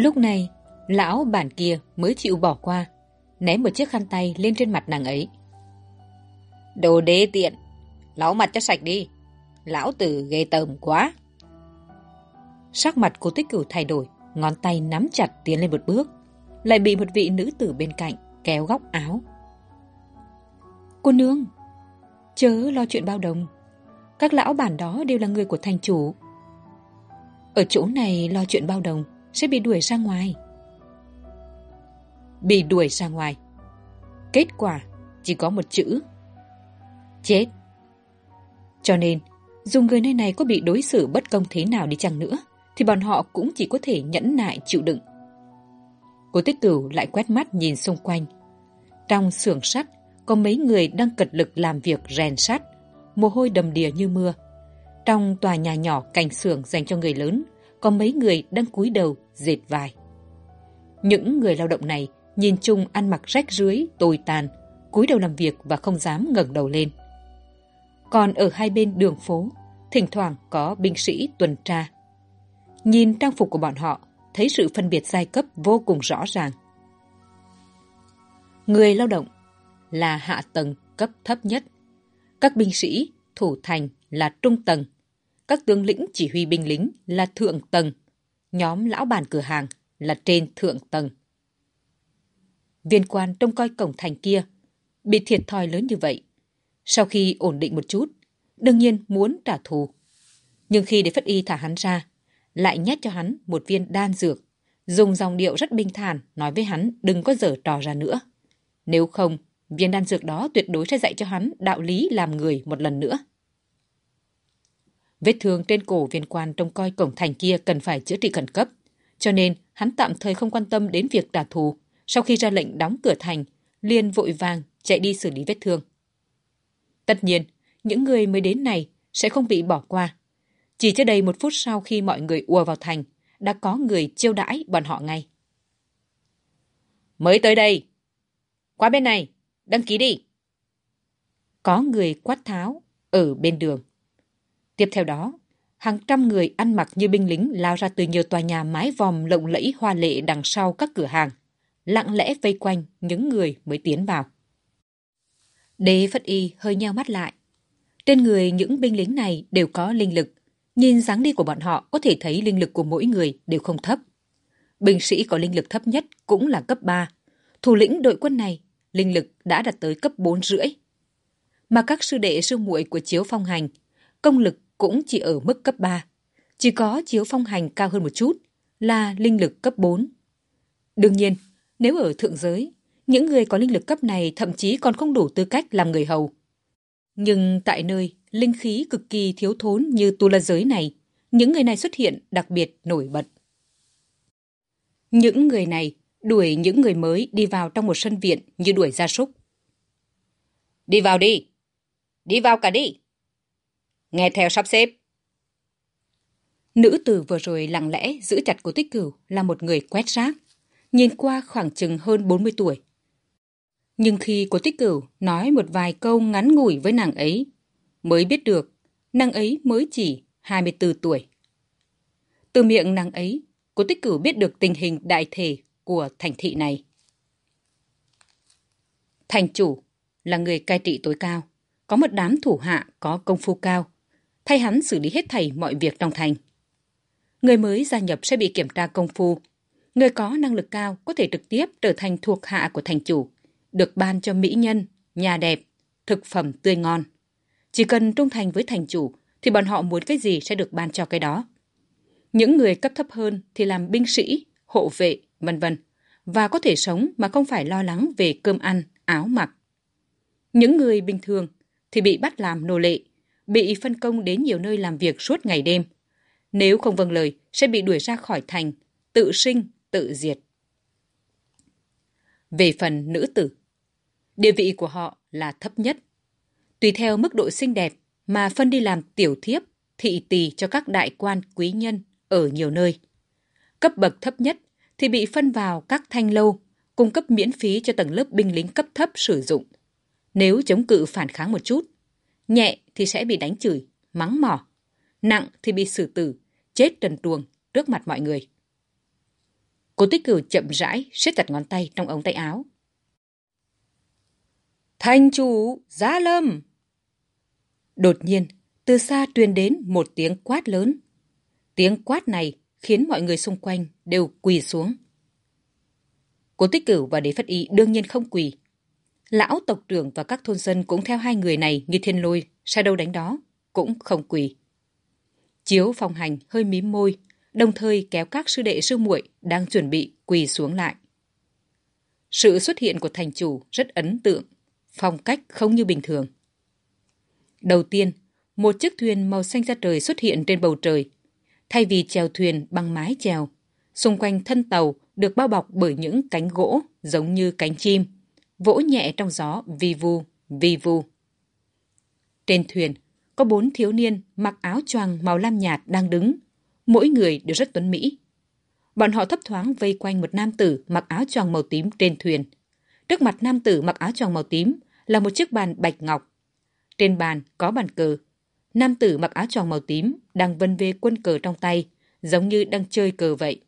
Lúc này, lão bản kia mới chịu bỏ qua, ném một chiếc khăn tay lên trên mặt nàng ấy. Đồ đế tiện, lão mặt cho sạch đi, lão tử ghê tởm quá. Sắc mặt của tích cửu thay đổi, ngón tay nắm chặt tiến lên một bước, lại bị một vị nữ tử bên cạnh kéo góc áo. Cô nương, chớ lo chuyện bao đồng, các lão bản đó đều là người của thành chủ. Ở chỗ này lo chuyện bao đồng, sẽ bị đuổi ra ngoài. Bị đuổi ra ngoài. Kết quả chỉ có một chữ. Chết. Cho nên, dù người nơi này có bị đối xử bất công thế nào đi chăng nữa, thì bọn họ cũng chỉ có thể nhẫn nại chịu đựng. Cô tích cửu lại quét mắt nhìn xung quanh. Trong xưởng sắt, có mấy người đang cật lực làm việc rèn sắt, mồ hôi đầm đìa như mưa. Trong tòa nhà nhỏ cành xưởng dành cho người lớn, có mấy người đang cúi đầu dệt vải. Những người lao động này nhìn chung ăn mặc rách rưới, tồi tàn, cúi đầu làm việc và không dám ngẩng đầu lên. Còn ở hai bên đường phố, thỉnh thoảng có binh sĩ tuần tra. Nhìn trang phục của bọn họ, thấy sự phân biệt giai cấp vô cùng rõ ràng. Người lao động là hạ tầng cấp thấp nhất. Các binh sĩ, thủ thành là trung tầng các tướng lĩnh chỉ huy binh lính là thượng tầng, nhóm lão bản cửa hàng là trên thượng tầng. Viên quan trông coi cổng thành kia bị thiệt thòi lớn như vậy. Sau khi ổn định một chút, đương nhiên muốn trả thù. Nhưng khi để phất y thả hắn ra, lại nhét cho hắn một viên đan dược, dùng dòng điệu rất bình thản nói với hắn đừng có dở trò ra nữa. Nếu không, viên đan dược đó tuyệt đối sẽ dạy cho hắn đạo lý làm người một lần nữa. Vết thương trên cổ viên quan trông coi cổng thành kia cần phải chữa trị khẩn cấp. Cho nên, hắn tạm thời không quan tâm đến việc trả thù. Sau khi ra lệnh đóng cửa thành, liền vội vàng chạy đi xử lý vết thương. Tất nhiên, những người mới đến này sẽ không bị bỏ qua. Chỉ chưa đầy một phút sau khi mọi người ùa vào thành, đã có người chiêu đãi bọn họ ngay. Mới tới đây. Qua bên này, đăng ký đi. Có người quát tháo ở bên đường. Tiếp theo đó, hàng trăm người ăn mặc như binh lính lao ra từ nhiều tòa nhà mái vòm lộng lẫy hoa lệ đằng sau các cửa hàng, lặng lẽ vây quanh những người mới tiến vào. Đế Phất Y hơi nheo mắt lại. Trên người những binh lính này đều có linh lực. Nhìn dáng đi của bọn họ có thể thấy linh lực của mỗi người đều không thấp. Binh sĩ có linh lực thấp nhất cũng là cấp 3. Thủ lĩnh đội quân này, linh lực đã đạt tới cấp 4 rưỡi. Mà các sư đệ sư muội của Chiếu Phong Hành, công lực cũng chỉ ở mức cấp 3. Chỉ có chiếu phong hành cao hơn một chút là linh lực cấp 4. Đương nhiên, nếu ở thượng giới, những người có linh lực cấp này thậm chí còn không đủ tư cách làm người hầu. Nhưng tại nơi linh khí cực kỳ thiếu thốn như tu la giới này, những người này xuất hiện đặc biệt nổi bật. Những người này đuổi những người mới đi vào trong một sân viện như đuổi gia súc. Đi vào đi! Đi vào cả đi! Nghe theo sắp xếp. Nữ tử vừa rồi lặng lẽ giữ chặt cô tích cửu là một người quét rác, nhìn qua khoảng chừng hơn 40 tuổi. Nhưng khi cô tích cửu nói một vài câu ngắn ngủi với nàng ấy, mới biết được nàng ấy mới chỉ 24 tuổi. Từ miệng nàng ấy, cô tích cửu biết được tình hình đại thể của thành thị này. Thành chủ là người cai trị tối cao, có một đám thủ hạ có công phu cao, thay hắn xử lý hết thảy mọi việc trong thành. Người mới gia nhập sẽ bị kiểm tra công phu. Người có năng lực cao có thể trực tiếp trở thành thuộc hạ của thành chủ, được ban cho mỹ nhân, nhà đẹp, thực phẩm tươi ngon. Chỉ cần trung thành với thành chủ thì bọn họ muốn cái gì sẽ được ban cho cái đó. Những người cấp thấp hơn thì làm binh sĩ, hộ vệ, vân vân và có thể sống mà không phải lo lắng về cơm ăn, áo mặc. Những người bình thường thì bị bắt làm nô lệ, bị phân công đến nhiều nơi làm việc suốt ngày đêm. Nếu không vâng lời, sẽ bị đuổi ra khỏi thành, tự sinh, tự diệt. Về phần nữ tử, địa vị của họ là thấp nhất. Tùy theo mức độ xinh đẹp mà phân đi làm tiểu thiếp, thị tỳ cho các đại quan quý nhân ở nhiều nơi. Cấp bậc thấp nhất thì bị phân vào các thanh lâu, cung cấp miễn phí cho tầng lớp binh lính cấp thấp sử dụng. Nếu chống cự phản kháng một chút, nhẹ thì sẽ bị đánh chửi, mắng mỏ, nặng thì bị xử tử, chết trần truồng trước mặt mọi người. Cố tích cửu chậm rãi siết chặt ngón tay trong ống tay áo. Thành chủ, giá lâm! Đột nhiên, từ xa truyền đến một tiếng quát lớn. Tiếng quát này khiến mọi người xung quanh đều quỳ xuống. Cố tích cửu và đế phất y đương nhiên không quỳ. Lão tộc trưởng và các thôn dân cũng theo hai người này như thiên lôi, sai đâu đánh đó, cũng không quỳ. Chiếu phong hành hơi mím môi, đồng thời kéo các sư đệ sư muội đang chuẩn bị quỳ xuống lại. Sự xuất hiện của thành chủ rất ấn tượng, phong cách không như bình thường. Đầu tiên, một chiếc thuyền màu xanh da trời xuất hiện trên bầu trời. Thay vì chèo thuyền bằng mái chèo, xung quanh thân tàu được bao bọc bởi những cánh gỗ giống như cánh chim, vỗ nhẹ trong gió vi vu, vi vu. Trên thuyền, có bốn thiếu niên mặc áo choàng màu lam nhạt đang đứng, mỗi người đều rất tuấn mỹ. Bọn họ thấp thoáng vây quanh một nam tử mặc áo choàng màu tím trên thuyền. Trước mặt nam tử mặc áo choàng màu tím là một chiếc bàn bạch ngọc. Trên bàn có bàn cờ. Nam tử mặc áo choàng màu tím đang vân về quân cờ trong tay, giống như đang chơi cờ vậy.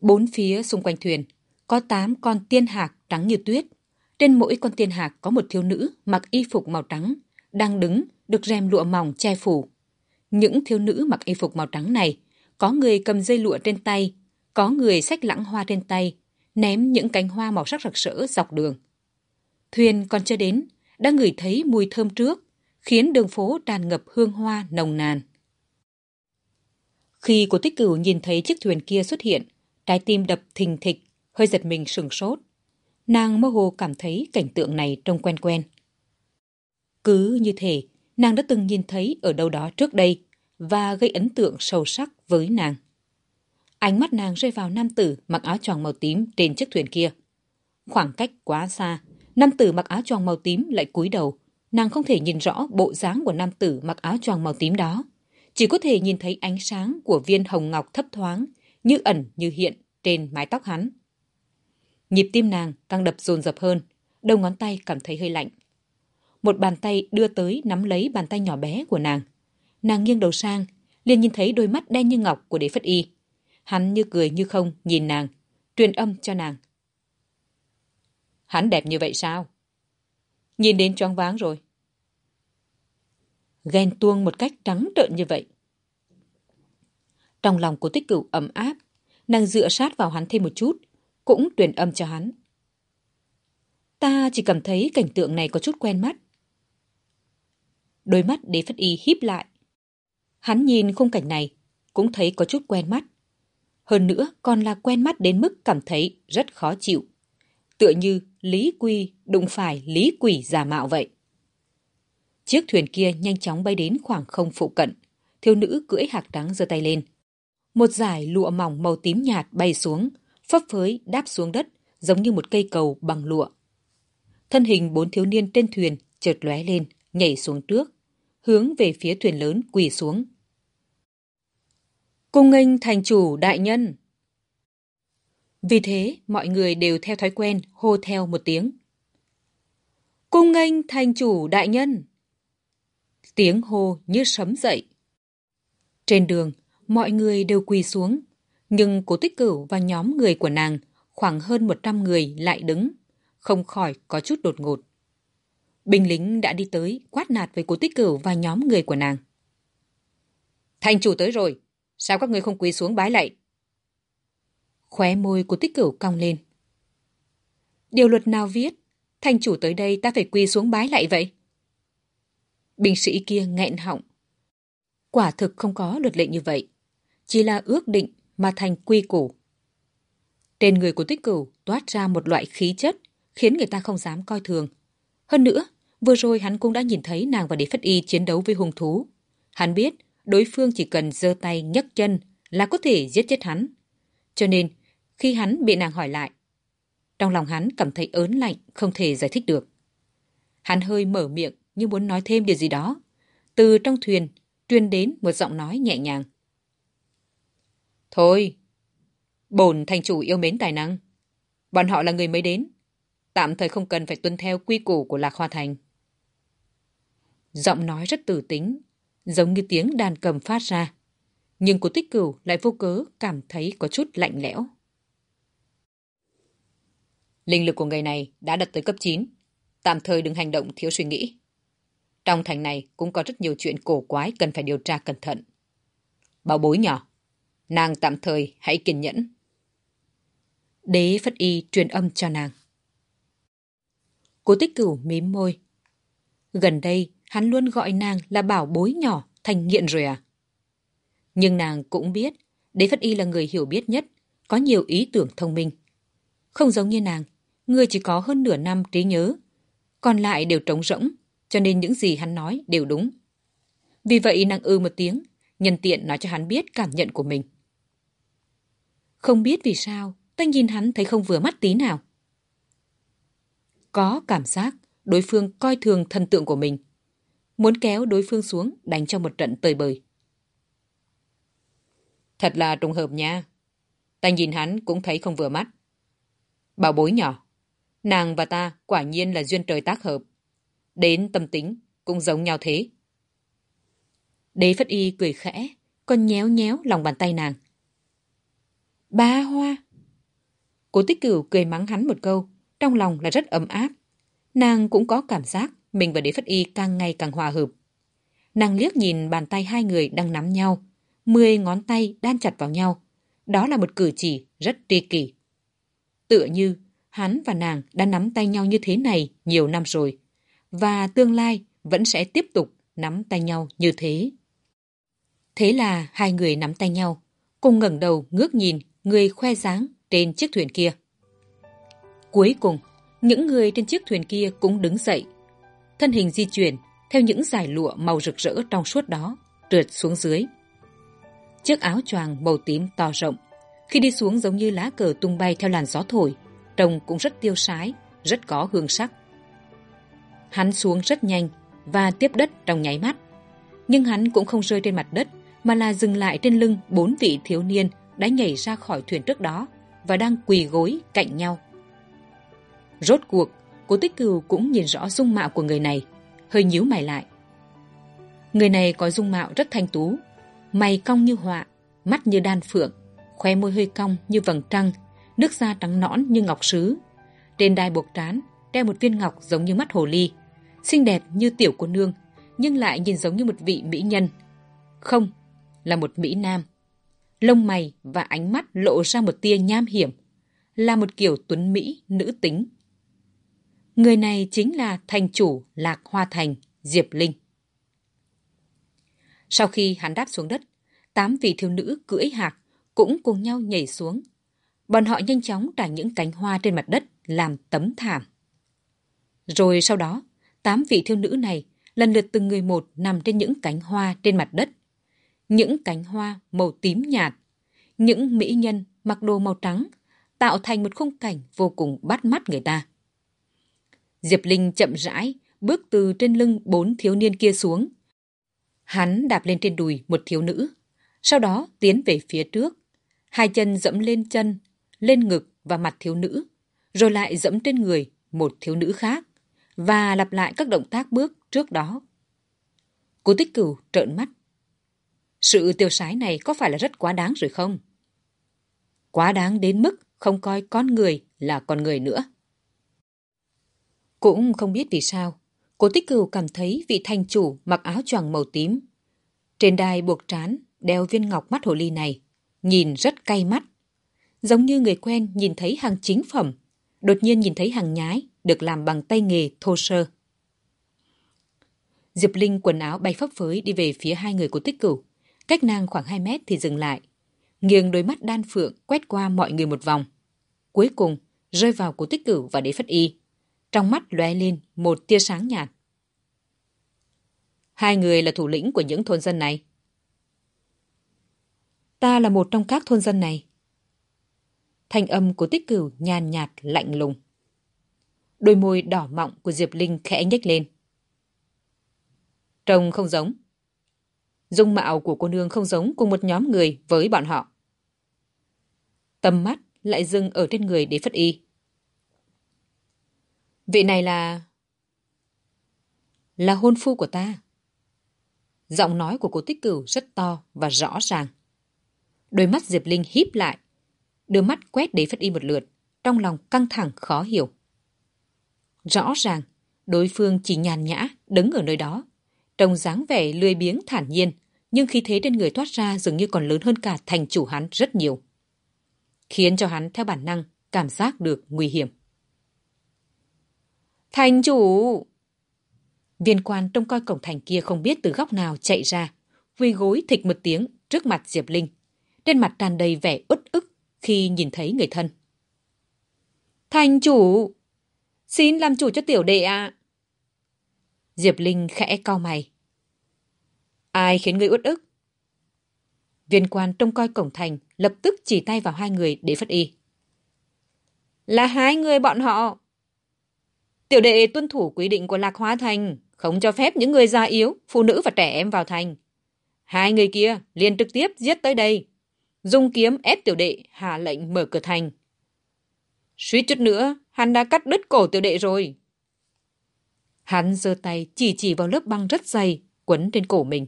Bốn phía xung quanh thuyền có tám con tiên hạc trắng như tuyết. Trên mỗi con tiên hạc có một thiếu nữ mặc y phục màu trắng, đang đứng được rèm lụa mỏng che phủ. Những thiếu nữ mặc y phục màu trắng này, có người cầm dây lụa trên tay, có người xách lãng hoa trên tay, ném những cánh hoa màu sắc rực rỡ dọc đường. Thuyền còn chưa đến, đã ngửi thấy mùi thơm trước, khiến đường phố tràn ngập hương hoa nồng nàn. Khi cô tích cửu nhìn thấy chiếc thuyền kia xuất hiện, trái tim đập thình thịch, hơi giật mình sừng sốt. Nàng mơ hồ cảm thấy cảnh tượng này trông quen quen. Cứ như thể nàng đã từng nhìn thấy ở đâu đó trước đây và gây ấn tượng sâu sắc với nàng. Ánh mắt nàng rơi vào nam tử mặc áo choàng màu tím trên chiếc thuyền kia. Khoảng cách quá xa, nam tử mặc áo choàng màu tím lại cúi đầu. Nàng không thể nhìn rõ bộ dáng của nam tử mặc áo choàng màu tím đó. Chỉ có thể nhìn thấy ánh sáng của viên hồng ngọc thấp thoáng, như ẩn như hiện trên mái tóc hắn. Nhịp tim nàng càng đập dồn dập hơn, đầu ngón tay cảm thấy hơi lạnh. Một bàn tay đưa tới nắm lấy bàn tay nhỏ bé của nàng. Nàng nghiêng đầu sang, liền nhìn thấy đôi mắt đen như ngọc của đế phất y. Hắn như cười như không nhìn nàng, truyền âm cho nàng. Hắn đẹp như vậy sao? Nhìn đến choáng váng rồi. Ghen tuông một cách trắng trợn như vậy. Trong lòng của tích cửu ấm áp, nàng dựa sát vào hắn thêm một chút, cũng truyền âm cho hắn. Ta chỉ cảm thấy cảnh tượng này có chút quen mắt. Đôi mắt đế phất y híp lại. Hắn nhìn khung cảnh này, cũng thấy có chút quen mắt. Hơn nữa còn là quen mắt đến mức cảm thấy rất khó chịu. Tựa như Lý Quy đụng phải Lý Quỷ giả mạo vậy. Chiếc thuyền kia nhanh chóng bay đến khoảng không phụ cận. Thiếu nữ cưỡi hạc trắng giơ tay lên. Một dải lụa mỏng màu tím nhạt bay xuống, phấp phới đáp xuống đất, giống như một cây cầu bằng lụa. Thân hình bốn thiếu niên trên thuyền chợt lóe lên, nhảy xuống trước, hướng về phía thuyền lớn quỳ xuống. Cung nghênh thành chủ đại nhân. Vì thế, mọi người đều theo thói quen hô theo một tiếng. Cung nghênh thành chủ đại nhân. Tiếng hô như sấm dậy. Trên đường, mọi người đều quỳ xuống, nhưng cố tích cửu và nhóm người của nàng khoảng hơn 100 người lại đứng, không khỏi có chút đột ngột. Binh lính đã đi tới quát nạt với cố tích cửu và nhóm người của nàng. Thành chủ tới rồi, sao các người không quỳ xuống bái lạy? Khóe môi của tích cửu cong lên. Điều luật nào viết, thành chủ tới đây ta phải quỳ xuống bái lạy vậy? Binh sĩ kia nghẹn họng. Quả thực không có luật lệ như vậy. chỉ là ước định mà thành quy củ. Trên người của tích cửu toát ra một loại khí chất khiến người ta không dám coi thường. Hơn nữa, vừa rồi hắn cũng đã nhìn thấy nàng và đế phất y chiến đấu với hung thú. Hắn biết đối phương chỉ cần giơ tay nhấc chân là có thể giết chết hắn. Cho nên, khi hắn bị nàng hỏi lại, trong lòng hắn cảm thấy ớn lạnh, không thể giải thích được. Hắn hơi mở miệng như muốn nói thêm điều gì đó. Từ trong thuyền, truyền đến một giọng nói nhẹ nhàng. Thôi, bổn thành chủ yêu mến tài năng. Bọn họ là người mới đến. Tạm thời không cần phải tuân theo quy củ của Lạc Hoa Thành. Giọng nói rất tử tính, giống như tiếng đàn cầm phát ra. Nhưng của tích cửu lại vô cớ cảm thấy có chút lạnh lẽo. Linh lực của người này đã đạt tới cấp 9. Tạm thời đừng hành động thiếu suy nghĩ. Trong thành này cũng có rất nhiều chuyện cổ quái cần phải điều tra cẩn thận. Bảo bối nhỏ, nàng tạm thời hãy kiên nhẫn. Đế Phất Y truyền âm cho nàng. Cố tích cửu mím môi. Gần đây, hắn luôn gọi nàng là bảo bối nhỏ thành nghiện rồi à? Nhưng nàng cũng biết, Đế Phất Y là người hiểu biết nhất, có nhiều ý tưởng thông minh. Không giống như nàng, người chỉ có hơn nửa năm trí nhớ, còn lại đều trống rỗng, cho nên những gì hắn nói đều đúng. Vì vậy nàng ư một tiếng, nhân tiện nói cho hắn biết cảm nhận của mình. Không biết vì sao, ta nhìn hắn thấy không vừa mắt tí nào. Có cảm giác đối phương coi thường thần tượng của mình. Muốn kéo đối phương xuống đánh cho một trận tơi bời. Thật là trùng hợp nha. Ta nhìn hắn cũng thấy không vừa mắt. Bảo bối nhỏ. Nàng và ta quả nhiên là duyên trời tác hợp. Đến tâm tính cũng giống nhau thế. Đế Phất Y cười khẽ, còn nhéo nhéo lòng bàn tay nàng. Ba hoa! Cố tích cửu cười mắng hắn một câu, trong lòng là rất ấm áp. Nàng cũng có cảm giác mình và đế Phất Y càng ngày càng hòa hợp. Nàng liếc nhìn bàn tay hai người đang nắm nhau, mười ngón tay đan chặt vào nhau. Đó là một cử chỉ rất tri kỷ. Tựa như hắn và nàng đã nắm tay nhau như thế này nhiều năm rồi, và tương lai vẫn sẽ tiếp tục nắm tay nhau như thế. Thế là hai người nắm tay nhau, cùng ngẩng đầu ngước nhìn người khoe dáng trên chiếc thuyền kia. Cuối cùng, những người trên chiếc thuyền kia cũng đứng dậy. Thân hình di chuyển theo những dải lụa màu rực rỡ trong suốt đó, trượt xuống dưới. Chiếc áo choàng màu tím to rộng, khi đi xuống giống như lá cờ tung bay theo làn gió thổi, trông cũng rất tiêu sái, rất có hương sắc. Hắn xuống rất nhanh và tiếp đất trong nháy mắt. Nhưng hắn cũng không rơi trên mặt đất mà là dừng lại trên lưng bốn vị thiếu niên đã nhảy ra khỏi thuyền trước đó và đang quỳ gối cạnh nhau. Rốt cuộc, cố tích cừu cũng nhìn rõ dung mạo của người này, hơi nhíu mày lại. Người này có dung mạo rất thanh tú, mày cong như họa, mắt như đan phượng, khoe môi hơi cong như vầng trăng, nước da trắng nõn như ngọc sứ. Trên đai buộc trán, đeo một viên ngọc giống như mắt hồ ly, xinh đẹp như tiểu cô nương, nhưng lại nhìn giống như một vị mỹ nhân. Không, là một mỹ nam lông mày và ánh mắt lộ ra một tia nham hiểm, là một kiểu tuấn Mỹ nữ tính. Người này chính là thành chủ Lạc Hoa Thành, Diệp Linh. Sau khi hắn đáp xuống đất, tám vị thiếu nữ cưỡi hạc cũng cùng nhau nhảy xuống. Bọn họ nhanh chóng trải những cánh hoa trên mặt đất làm tấm thảm. Rồi sau đó, tám vị thiếu nữ này lần lượt từng người một nằm trên những cánh hoa trên mặt đất những cánh hoa màu tím nhạt, những mỹ nhân mặc đồ màu trắng, tạo thành một khung cảnh vô cùng bắt mắt người ta. Diệp Linh chậm rãi, bước từ trên lưng bốn thiếu niên kia xuống. Hắn đạp lên trên đùi một thiếu nữ, sau đó tiến về phía trước. Hai chân dẫm lên chân, lên ngực và mặt thiếu nữ, rồi lại dẫm trên người một thiếu nữ khác, và lặp lại các động tác bước trước đó. Cố tích cửu trợn mắt, sự tiêu sái này có phải là rất quá đáng rồi không? Quá đáng đến mức không coi con người là con người nữa. Cũng không biết vì sao, cô tích cửu cảm thấy vị thành chủ mặc áo choàng màu tím. Trên đai buộc trán, đeo viên ngọc mắt hồ ly này, nhìn rất cay mắt. Giống như người quen nhìn thấy hàng chính phẩm, đột nhiên nhìn thấy hàng nhái được làm bằng tay nghề thô sơ. Diệp Linh quần áo bay phấp phới đi về phía hai người của tích cửu. Cách nàng khoảng 2 mét thì dừng lại, nghiêng đôi mắt đan phượng quét qua mọi người một vòng. Cuối cùng, rơi vào cố tích cửu và đế phất y. Trong mắt lóe lên một tia sáng nhạt. Hai người là thủ lĩnh của những thôn dân này. Ta là một trong các thôn dân này. Thanh âm của tích cửu nhàn nhạt lạnh lùng. Đôi môi đỏ mọng của Diệp Linh khẽ nhếch lên. Trông không giống. Dung mạo của cô nương không giống cùng một nhóm người với bọn họ. Tầm mắt lại dừng ở trên người để phất y. Vị này là... Là hôn phu của ta. Giọng nói của cô tích cửu rất to và rõ ràng. Đôi mắt Diệp Linh híp lại, đưa mắt quét đế phất y một lượt, trong lòng căng thẳng khó hiểu. Rõ ràng, đối phương chỉ nhàn nhã, đứng ở nơi đó. Trông dáng vẻ lười biếng thản nhiên, nhưng khí thế trên người thoát ra dường như còn lớn hơn cả thành chủ hắn rất nhiều. Khiến cho hắn theo bản năng cảm giác được nguy hiểm. Thành chủ! Viên quan trông coi cổng thành kia không biết từ góc nào chạy ra, quỳ gối thịch một tiếng trước mặt Diệp Linh. Trên mặt tràn đầy vẻ uất ức khi nhìn thấy người thân. Thành chủ! Xin làm chủ cho tiểu đệ ạ. Diệp Linh khẽ cau mày. Ai khiến ngươi uất ức? Viên quan trông coi cổng thành lập tức chỉ tay vào hai người để phất y. Là hai người bọn họ. Tiểu đệ tuân thủ quy định của Lạc Hóa Thành, không cho phép những người già yếu, phụ nữ và trẻ em vào thành. Hai người kia liền trực tiếp giết tới đây, dùng kiếm ép tiểu đệ hạ lệnh mở cửa thành. Suýt chút nữa, hắn đã cắt đứt cổ tiểu đệ rồi. Hắn giơ tay chỉ chỉ vào lớp băng rất dày, quấn trên cổ mình.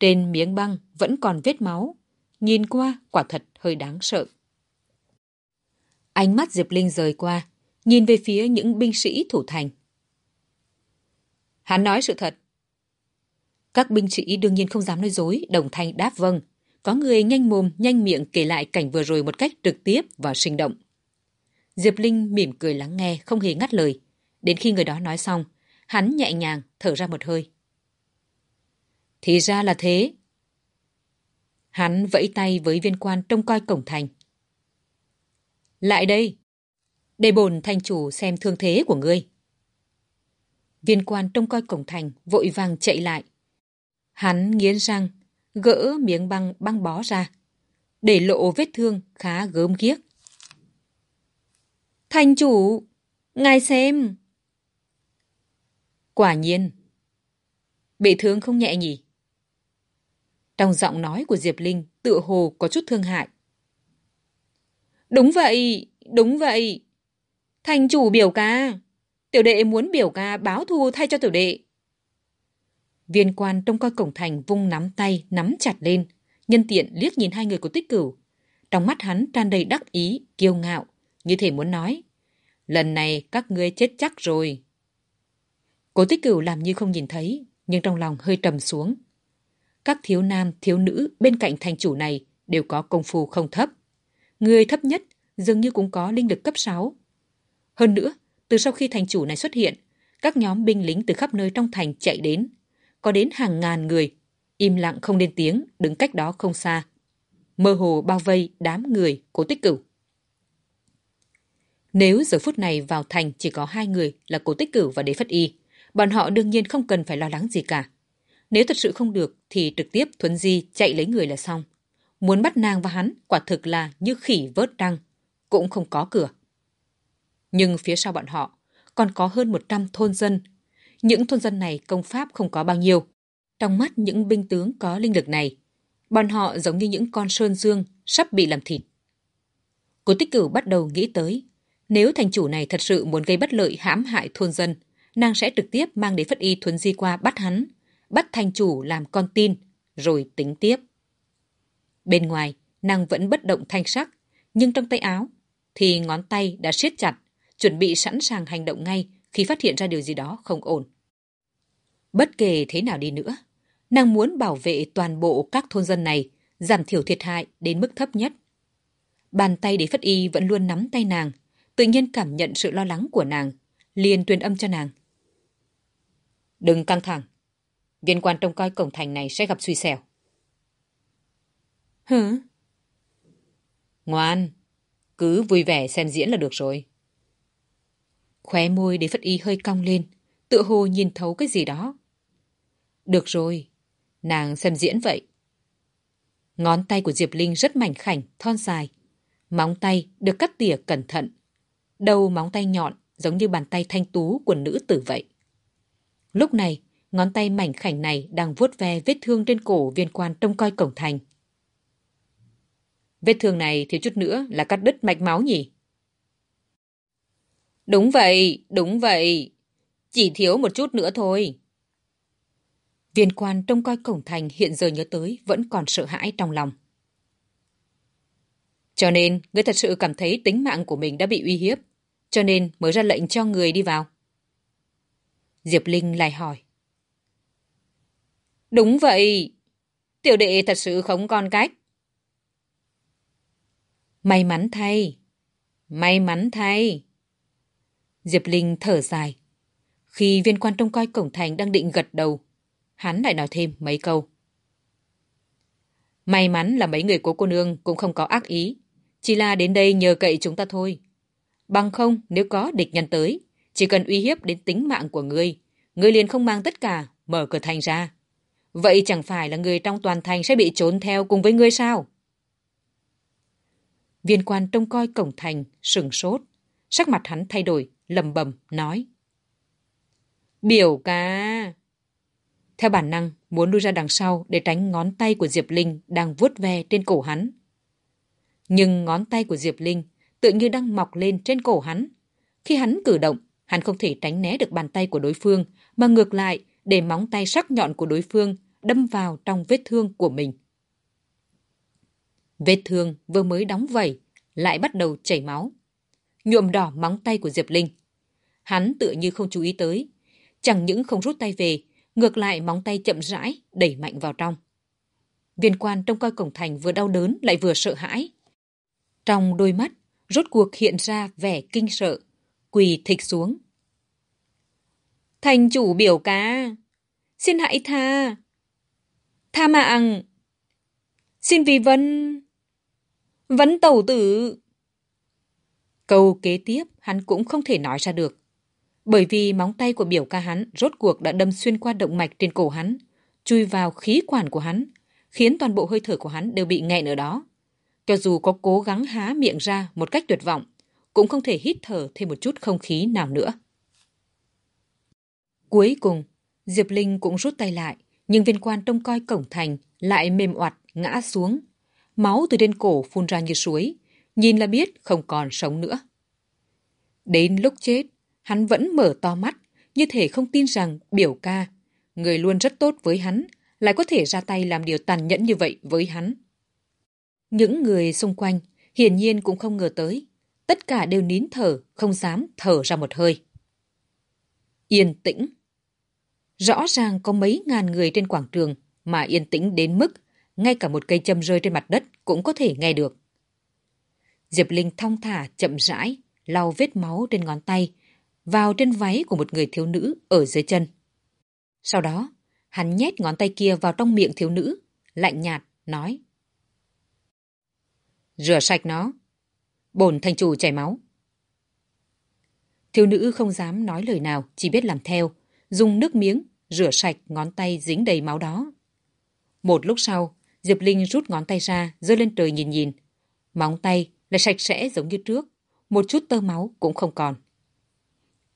Trên miếng băng vẫn còn vết máu, nhìn qua quả thật hơi đáng sợ. Ánh mắt Diệp Linh rời qua, nhìn về phía những binh sĩ thủ thành. Hắn nói sự thật. Các binh sĩ đương nhiên không dám nói dối, đồng thanh đáp vâng. Có người nhanh mồm, nhanh miệng kể lại cảnh vừa rồi một cách trực tiếp và sinh động. Diệp Linh mỉm cười lắng nghe, không hề ngắt lời. Đến khi người đó nói xong, hắn nhẹ nhàng thở ra một hơi. Thì ra là thế. Hắn vẫy tay với viên quan trông coi cổng thành. Lại đây, để bồn thành chủ xem thương thế của ngươi. Viên quan trông coi cổng thành vội vàng chạy lại. Hắn nghiến răng, gỡ miếng băng băng bó ra, để lộ vết thương khá gớm ghiếc. Thành chủ, ngài xem. Quả nhiên, bị thương không nhẹ nhỉ? Trong giọng nói của Diệp Linh tựa hồ có chút thương hại. Đúng vậy, đúng vậy. Thành chủ biểu ca. Tiểu đệ muốn biểu ca báo thù thay cho tiểu đệ. Viên quan trông coi cổng thành vung nắm tay, nắm chặt lên, nhân tiện liếc nhìn hai người của tích cửu. Trong mắt hắn tràn đầy đắc ý, kiêu ngạo, như thể muốn nói. Lần này các ngươi chết chắc rồi. Cố tích cửu làm như không nhìn thấy, nhưng trong lòng hơi trầm xuống. Các thiếu nam, thiếu nữ bên cạnh thành chủ này đều có công phu không thấp. Người thấp nhất dường như cũng có linh lực cấp 6. Hơn nữa, từ sau khi thành chủ này xuất hiện, các nhóm binh lính từ khắp nơi trong thành chạy đến. Có đến hàng ngàn người, im lặng không lên tiếng, đứng cách đó không xa. Mơ hồ bao vây đám người cố tích cửu. Nếu giờ phút này vào thành chỉ có hai người là cố tích cửu và đế phất y, bọn họ đương nhiên không cần phải lo lắng gì cả. Nếu thật sự không được thì trực tiếp Thuấn Di chạy lấy người là xong. Muốn bắt nàng và hắn quả thực là như khỉ vớt răng, cũng không có cửa. Nhưng phía sau bọn họ còn có hơn 100 thôn dân. Những thôn dân này công pháp không có bao nhiêu. Trong mắt những binh tướng có linh lực này, bọn họ giống như những con sơn dương sắp bị làm thịt. Cố tích cửu bắt đầu nghĩ tới, nếu thành chủ này thật sự muốn gây bất lợi hãm hại thôn dân, nàng sẽ trực tiếp mang đến phất y thuấn di qua bắt hắn, bắt thành chủ làm con tin, rồi tính tiếp. Bên ngoài, nàng vẫn bất động thanh sắc, nhưng trong tay áo thì ngón tay đã siết chặt, chuẩn bị sẵn sàng hành động ngay khi phát hiện ra điều gì đó không ổn. Bất kể thế nào đi nữa, nàng muốn bảo vệ toàn bộ các thôn dân này, giảm thiểu thiệt hại đến mức thấp nhất. Bàn tay để phất y vẫn luôn nắm tay nàng, tự nhiên cảm nhận sự lo lắng của nàng, liền tuyên âm cho nàng. Đừng căng thẳng, viên quan trông coi cổng thành này sẽ gặp suy xẻo. Hử? Ngoan, cứ vui vẻ xem diễn là được rồi. Khóe môi để phất y hơi cong lên, tự hồ nhìn thấu cái gì đó. Được rồi, nàng xem diễn vậy. Ngón tay của Diệp Linh rất mảnh khảnh, thon dài. Móng tay được cắt tỉa cẩn thận. Đầu móng tay nhọn giống như bàn tay thanh tú của nữ tử vậy. Lúc này, ngón tay mảnh khảnh này đang vuốt ve vết thương trên cổ viên quan trông coi cổng thành. Vết thương này thiếu chút nữa là cắt đứt mạch máu nhỉ? Đúng vậy, đúng vậy. Chỉ thiếu một chút nữa thôi. Viên quan trông coi cổng thành hiện giờ nhớ tới vẫn còn sợ hãi trong lòng. Cho nên, người thật sự cảm thấy tính mạng của mình đã bị uy hiếp, cho nên mới ra lệnh cho người đi vào. Diệp Linh lại hỏi. Đúng vậy, tiểu đệ thật sự không còn cách. May mắn thay, may mắn thay. Diệp Linh thở dài. Khi viên quan trông coi cổng thành đang định gật đầu, hắn lại nói thêm mấy câu. May mắn là mấy người của cô nương cũng không có ác ý, chỉ là đến đây nhờ cậy chúng ta thôi. Bằng không, nếu có địch nhân tới, chỉ cần uy hiếp đến tính mạng của ngươi, ngươi liền không mang tất cả, mở cửa thành ra. Vậy chẳng phải là người trong toàn thành sẽ bị trốn theo cùng với ngươi sao? Viên quan trông coi cổng thành, sừng sốt. Sắc mặt hắn thay đổi, lầm bầm, nói. Biểu ca! Theo bản năng, muốn lui ra đằng sau để tránh ngón tay của Diệp Linh đang vuốt ve trên cổ hắn. Nhưng ngón tay của Diệp Linh tự như đang mọc lên trên cổ hắn. Khi hắn cử động, hắn không thể tránh né được bàn tay của đối phương, mà ngược lại để móng tay sắc nhọn của đối phương đâm vào trong vết thương của mình. Vết thương vừa mới đóng vẩy, lại bắt đầu chảy máu. Nhuộm đỏ móng tay của Diệp Linh. Hắn tựa như không chú ý tới. Chẳng những không rút tay về, ngược lại móng tay chậm rãi, đẩy mạnh vào trong. Viên quan trông coi cổng thành vừa đau đớn lại vừa sợ hãi. Trong đôi mắt, rốt cuộc hiện ra vẻ kinh sợ, quỳ thịch xuống. Thành chủ biểu ca, xin hãy tha. Tha mạng. Xin vì vân. Vấn tẩu tử. Câu kế tiếp hắn cũng không thể nói ra được. Bởi vì móng tay của biểu ca hắn rốt cuộc đã đâm xuyên qua động mạch trên cổ hắn, chui vào khí quản của hắn, khiến toàn bộ hơi thở của hắn đều bị nghẹn ở đó. Cho dù có cố gắng há miệng ra một cách tuyệt vọng, cũng không thể hít thở thêm một chút không khí nào nữa. Cuối cùng, Diệp Linh cũng rút tay lại, nhưng viên quan trông coi cổng thành lại mềm oặt ngã xuống. Máu từ trên cổ phun ra như suối, nhìn là biết không còn sống nữa. Đến lúc chết, hắn vẫn mở to mắt, như thể không tin rằng biểu ca, người luôn rất tốt với hắn, lại có thể ra tay làm điều tàn nhẫn như vậy với hắn. Những người xung quanh hiển nhiên cũng không ngờ tới. Tất cả đều nín thở, không dám thở ra một hơi. Yên tĩnh. Rõ ràng có mấy ngàn người trên quảng trường mà yên tĩnh đến mức ngay cả một cây châm rơi trên mặt đất cũng có thể nghe được. Diệp Linh thong thả chậm rãi, lau vết máu trên ngón tay, vào trên váy của một người thiếu nữ ở dưới chân. Sau đó, hắn nhét ngón tay kia vào trong miệng thiếu nữ, lạnh nhạt, nói. Rửa sạch nó. Bổn thành chủ chảy máu. Thiếu nữ không dám nói lời nào, chỉ biết làm theo, dùng nước miếng, rửa sạch ngón tay dính đầy máu đó. Một lúc sau, Diệp Linh rút ngón tay ra, rơi lên trời nhìn nhìn. Móng tay là sạch sẽ giống như trước, một chút tơ máu cũng không còn.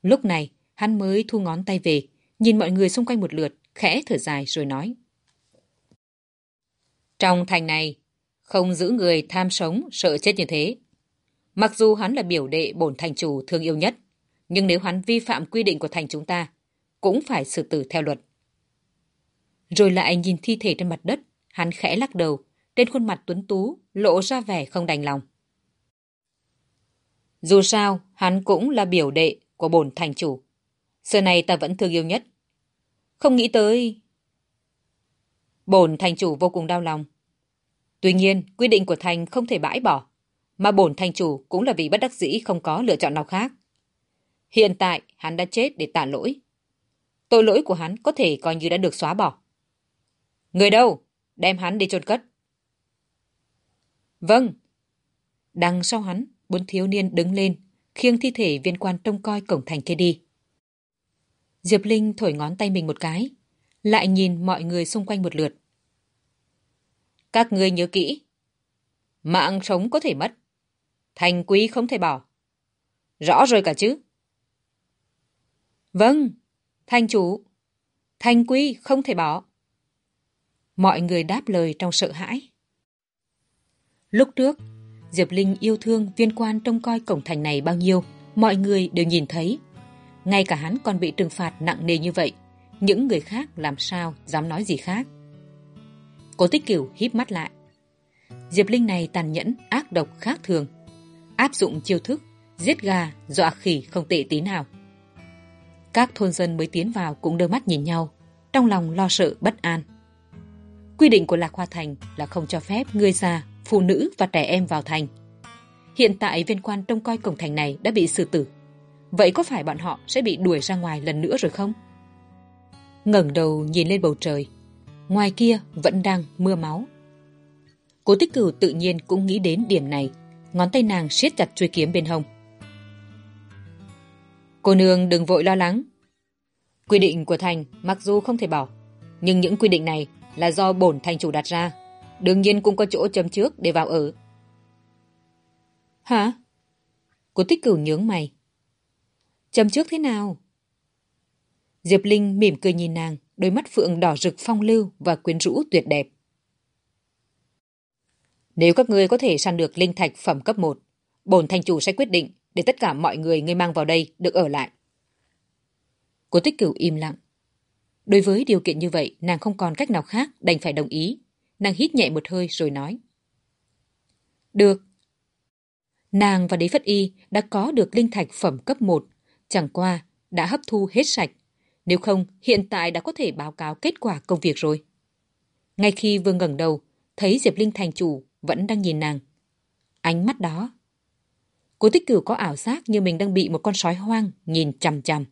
Lúc này, hắn mới thu ngón tay về, nhìn mọi người xung quanh một lượt, khẽ thở dài rồi nói. Trong thành này, không giữ người tham sống, sợ chết như thế. Mặc dù hắn là biểu đệ bổn thành chủ thương yêu nhất, nhưng nếu hắn vi phạm quy định của thành chúng ta, cũng phải xử tử theo luật. Rồi lại nhìn thi thể trên mặt đất, hắn khẽ lắc đầu, trên khuôn mặt tuấn tú lộ ra vẻ không đành lòng. Dù sao, hắn cũng là biểu đệ của bổn thành chủ. Xưa này ta vẫn thương yêu nhất. Không nghĩ tới... Bổn thành chủ vô cùng đau lòng. Tuy nhiên, quy định của thành không thể bãi bỏ, mà bổn thành chủ cũng là vì bất đắc dĩ không có lựa chọn nào khác. Hiện tại, hắn đã chết để tạ lỗi. Tội lỗi của hắn có thể coi như đã được xóa bỏ. Người đâu? Đem hắn đi chôn cất. Vâng. Đằng sau hắn, bốn thiếu niên đứng lên, khiêng thi thể viên quan trông coi cổng thành kia đi. Diệp Linh thổi ngón tay mình một cái, lại nhìn mọi người xung quanh một lượt. Các ngươi nhớ kỹ, mạng sống có thể mất, thành quý không thể bỏ. Rõ rồi cả chứ? Vâng, thành chủ, thành quy không thể bỏ. Mọi người đáp lời trong sợ hãi. Lúc trước, Diệp Linh yêu thương viên quan trông coi cổng thành này bao nhiêu, mọi người đều nhìn thấy. Ngay cả hắn còn bị trừng phạt nặng nề như vậy, những người khác làm sao dám nói gì khác. Cố tích cửu híp mắt lại. Diệp Linh này tàn nhẫn, ác độc khác thường. Áp dụng chiêu thức, giết gà, dọa khỉ không tệ tí nào. Các thôn dân mới tiến vào cũng đưa mắt nhìn nhau, trong lòng lo sợ bất an. Quy định của Lạc Hoa Thành là không cho phép người già, phụ nữ và trẻ em vào thành. Hiện tại viên quan trông coi cổng thành này đã bị xử tử. Vậy có phải bọn họ sẽ bị đuổi ra ngoài lần nữa rồi không? ngẩng đầu nhìn lên bầu trời. Ngoài kia vẫn đang mưa máu. Cố tích cửu tự nhiên cũng nghĩ đến điểm này. Ngón tay nàng siết chặt chuôi kiếm bên hông. Cô nương đừng vội lo lắng. Quy định của thành mặc dù không thể bỏ, nhưng những quy định này là do bổn thành chủ đặt ra. Đương nhiên cũng có chỗ chấm trước để vào ở. Hả? Cô tích cửu nhướng mày. Chấm trước thế nào? Diệp Linh mỉm cười nhìn nàng, đôi mắt phượng đỏ rực phong lưu và quyến rũ tuyệt đẹp. Nếu các ngươi có thể săn được linh thạch phẩm cấp 1, bổn thành chủ sẽ quyết định để tất cả mọi người ngươi mang vào đây được ở lại. Cố tích cửu im lặng. Đối với điều kiện như vậy, nàng không còn cách nào khác, đành phải đồng ý. Nàng hít nhẹ một hơi rồi nói. Được. Nàng và đế phất y đã có được linh thạch phẩm cấp 1, chẳng qua đã hấp thu hết sạch. Nếu không, hiện tại đã có thể báo cáo kết quả công việc rồi. Ngay khi vừa ngẩng đầu, thấy Diệp Linh thành chủ vẫn đang nhìn nàng. Ánh mắt đó. Cố tích cửu có ảo giác như mình đang bị một con sói hoang nhìn chằm chằm.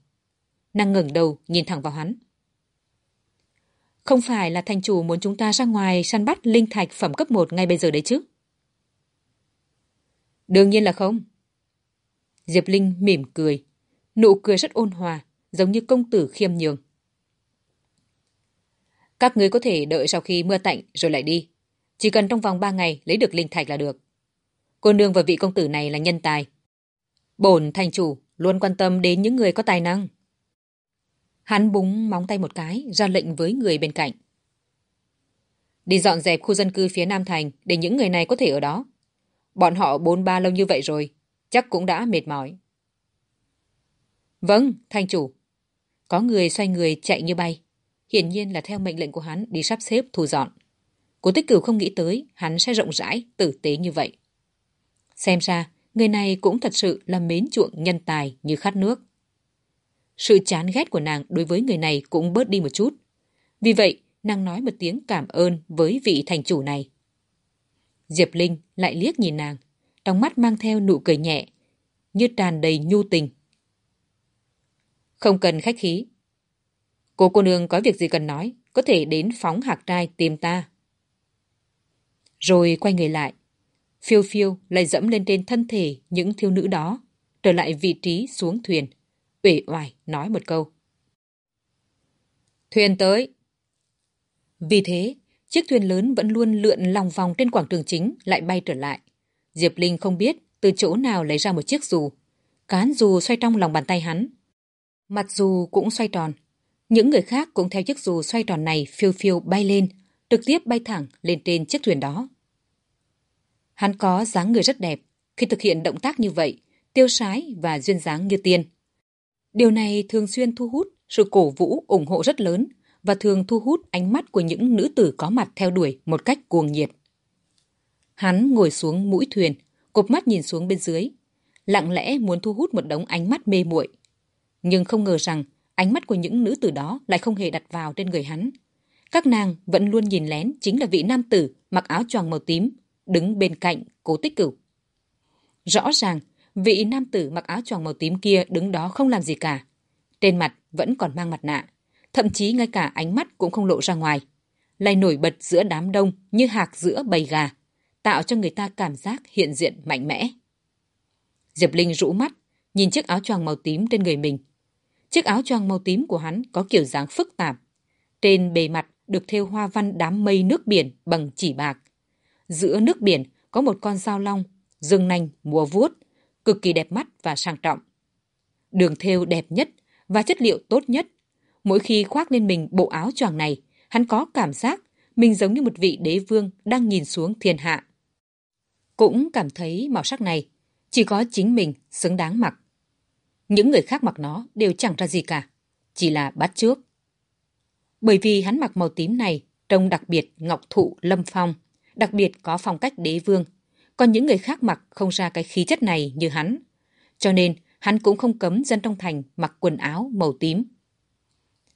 Nàng ngẩng đầu nhìn thẳng vào hắn. Không phải là thành chủ muốn chúng ta ra ngoài săn bắt linh thạch phẩm cấp 1 ngay bây giờ đấy chứ? Đương nhiên là không. Diệp Linh mỉm cười. Nụ cười rất ôn hòa, giống như công tử khiêm nhường. Các người có thể đợi sau khi mưa tạnh rồi lại đi. Chỉ cần trong vòng 3 ngày lấy được linh thạch là được. Cô nương và vị công tử này là nhân tài. Bổn thành chủ luôn quan tâm đến những người có tài năng. Hắn búng móng tay một cái, ra lệnh với người bên cạnh. Đi dọn dẹp khu dân cư phía Nam Thành để những người này có thể ở đó. Bọn họ bốn ba lâu như vậy rồi, chắc cũng đã mệt mỏi. Vâng, thành chủ. Có người xoay người chạy như bay. Hiển nhiên là theo mệnh lệnh của hắn đi sắp xếp thu dọn. Cố tích cửu không nghĩ tới hắn sẽ rộng rãi, tử tế như vậy. Xem ra, người này cũng thật sự là mến chuộng nhân tài như khát nước. Sự chán ghét của nàng đối với người này cũng bớt đi một chút. Vì vậy, nàng nói một tiếng cảm ơn với vị thành chủ này. Diệp Linh lại liếc nhìn nàng, trong mắt mang theo nụ cười nhẹ, như tràn đầy nhu tình. Không cần khách khí. Cô cô nương có việc gì cần nói, có thể đến phóng hạc trai tìm ta. Rồi quay người lại. Phiêu phiêu lại dẫm lên trên thân thể những thiếu nữ đó, trở lại vị trí xuống thuyền uể oải nói một câu. Thuyền tới. Vì thế, chiếc thuyền lớn vẫn luôn lượn lòng vòng trên quảng trường chính lại bay trở lại. Diệp Linh không biết từ chỗ nào lấy ra một chiếc dù. Cán dù xoay trong lòng bàn tay hắn. Mặt dù cũng xoay tròn. Những người khác cũng theo chiếc dù xoay tròn này phiêu phiêu bay lên, trực tiếp bay thẳng lên trên chiếc thuyền đó. Hắn có dáng người rất đẹp. Khi thực hiện động tác như vậy, tiêu sái và duyên dáng như tiên. Điều này thường xuyên thu hút sự cổ vũ ủng hộ rất lớn và thường thu hút ánh mắt của những nữ tử có mặt theo đuổi một cách cuồng nhiệt. Hắn ngồi xuống mũi thuyền, cụp mắt nhìn xuống bên dưới, lặng lẽ muốn thu hút một đống ánh mắt mê muội. Nhưng không ngờ rằng ánh mắt của những nữ tử đó lại không hề đặt vào trên người hắn. Các nàng vẫn luôn nhìn lén chính là vị nam tử mặc áo choàng màu tím, đứng bên cạnh cố tích cửu. Rõ ràng, Vị nam tử mặc áo choàng màu tím kia đứng đó không làm gì cả. Trên mặt vẫn còn mang mặt nạ. Thậm chí ngay cả ánh mắt cũng không lộ ra ngoài. Lại nổi bật giữa đám đông như hạc giữa bầy gà. tạo cho người ta cảm giác hiện diện mạnh mẽ. Diệp Linh rũ mắt, nhìn chiếc áo choàng màu tím trên người mình. Chiếc áo choàng màu tím của hắn có kiểu dáng phức tạp. Trên bề mặt được thêu hoa văn đám mây nước biển bằng chỉ bạc. Giữa nước biển có một con dao long, dương nanh, múa vuốt, cực kỳ đẹp mắt và sang trọng. Đường thêu đẹp nhất và chất liệu tốt nhất. Mỗi khi khoác lên mình bộ áo choàng này, hắn có cảm giác mình giống như một vị đế vương đang nhìn xuống thiên hạ. Cũng cảm thấy màu sắc này chỉ có chính mình xứng đáng mặc. Những người khác mặc nó đều chẳng ra gì cả, chỉ là bắt trước. Bởi vì hắn mặc màu tím này trông đặc biệt ngọc thụ lâm phong, đặc biệt có phong cách đế vương, còn những người khác mặc không ra cái khí chất này như hắn. Cho nên hắn cũng không cấm dân trong thành mặc quần áo màu tím.